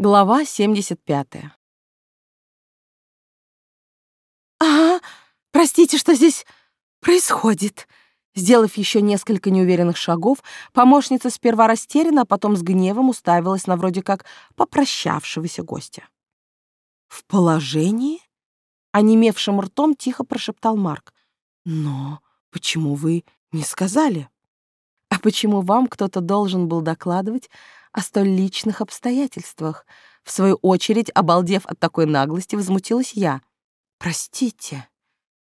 Глава 75. «А, простите, что здесь происходит?» Сделав еще несколько неуверенных шагов, помощница сперва растеряна, а потом с гневом уставилась на вроде как попрощавшегося гостя. «В положении?» — онемевшим ртом тихо прошептал Марк. «Но почему вы не сказали?» «А почему вам кто-то должен был докладывать о столь личных обстоятельствах. В свою очередь, обалдев от такой наглости, возмутилась я. «Простите,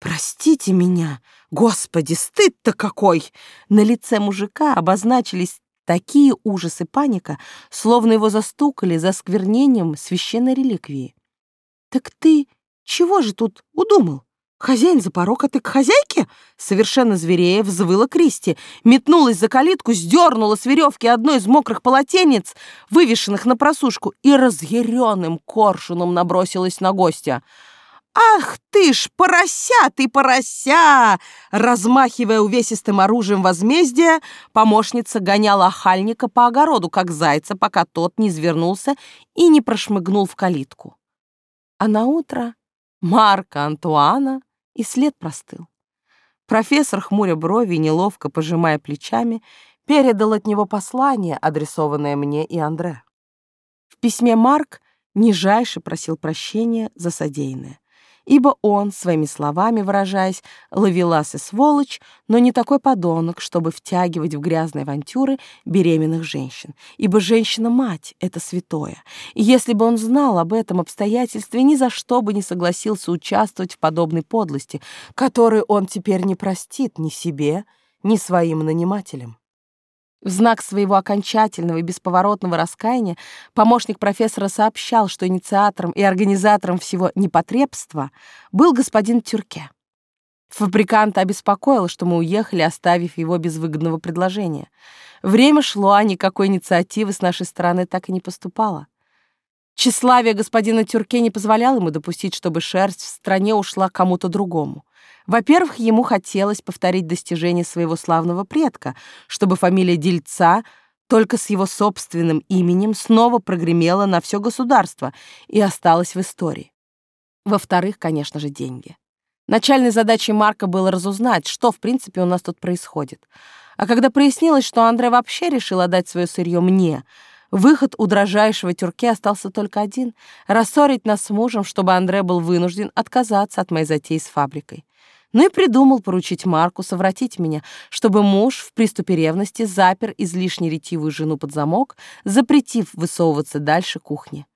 простите меня! Господи, стыд-то какой!» На лице мужика обозначились такие ужасы паника, словно его застукали за сквернением священной реликвии. «Так ты чего же тут удумал? «Хозяин за порог, а ты к хозяйке?» Совершенно зверея взвыла Кристи, метнулась за калитку, сдернула с веревки одно из мокрых полотенец, вывешенных на просушку, и разъяренным коршуном набросилась на гостя. «Ах ты ж, порося ты, порося!» Размахивая увесистым оружием возмездия, помощница гоняла охальника по огороду, как зайца, пока тот не извернулся и не прошмыгнул в калитку. А на утро Марка Антуана и след простыл. Профессор, хмуря брови неловко пожимая плечами, передал от него послание, адресованное мне и Андре. В письме Марк нижайше просил прощения за содеянное ибо он, своими словами выражаясь, ловелас и сволочь, но не такой подонок, чтобы втягивать в грязные авантюры беременных женщин, ибо женщина-мать — это святое, и если бы он знал об этом обстоятельстве, ни за что бы не согласился участвовать в подобной подлости, которую он теперь не простит ни себе, ни своим нанимателям. В знак своего окончательного и бесповоротного раскаяния помощник профессора сообщал, что инициатором и организатором всего непотребства был господин Тюрке. Фабриканта обеспокоил, что мы уехали, оставив его без выгодного предложения. Время шло, а никакой инициативы с нашей стороны так и не поступало. Тщеславие господина Тюрке не позволяло ему допустить, чтобы шерсть в стране ушла кому-то другому. Во-первых, ему хотелось повторить достижение своего славного предка, чтобы фамилия Дельца только с его собственным именем снова прогремела на все государство и осталась в истории. Во-вторых, конечно же, деньги. Начальной задачей Марка было разузнать, что, в принципе, у нас тут происходит. А когда прояснилось, что Андрей вообще решил отдать свое сырье мне, выход у дрожайшего тюрке остался только один — рассорить нас с мужем, чтобы Андрей был вынужден отказаться от моей затеи с фабрикой. Ну и придумал поручить Марку совратить меня, чтобы муж в приступе ревности запер излишне ретивую жену под замок, запретив высовываться дальше кухни.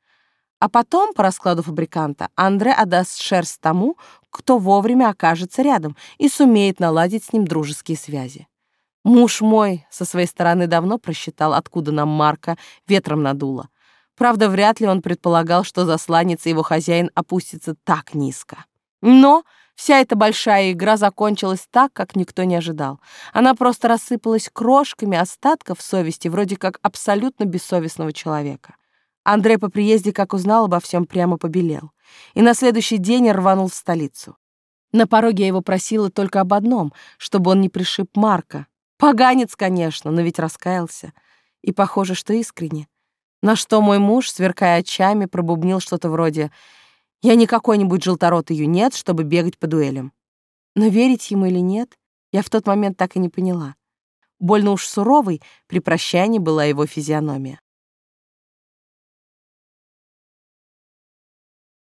А потом, по раскладу фабриканта, Андре отдаст шерсть тому, кто вовремя окажется рядом и сумеет наладить с ним дружеские связи. Муж мой со своей стороны давно просчитал, откуда нам Марка ветром надуло. Правда, вряд ли он предполагал, что засланец и его хозяин опустится так низко. Но Вся эта большая игра закончилась так, как никто не ожидал. Она просто рассыпалась крошками остатков совести, вроде как абсолютно бессовестного человека. Андрей по приезде, как узнал обо всем, прямо побелел. И на следующий день рванул в столицу. На пороге я его просила только об одном, чтобы он не пришиб Марка. Поганец, конечно, но ведь раскаялся. И похоже, что искренне. На что мой муж, сверкая очами, пробубнил что-то вроде я не какой-нибудь желторотый юнец, чтобы бегать по дуэлям. Но верить ему или нет, я в тот момент так и не поняла. Больно уж суровой при прощании была его физиономия.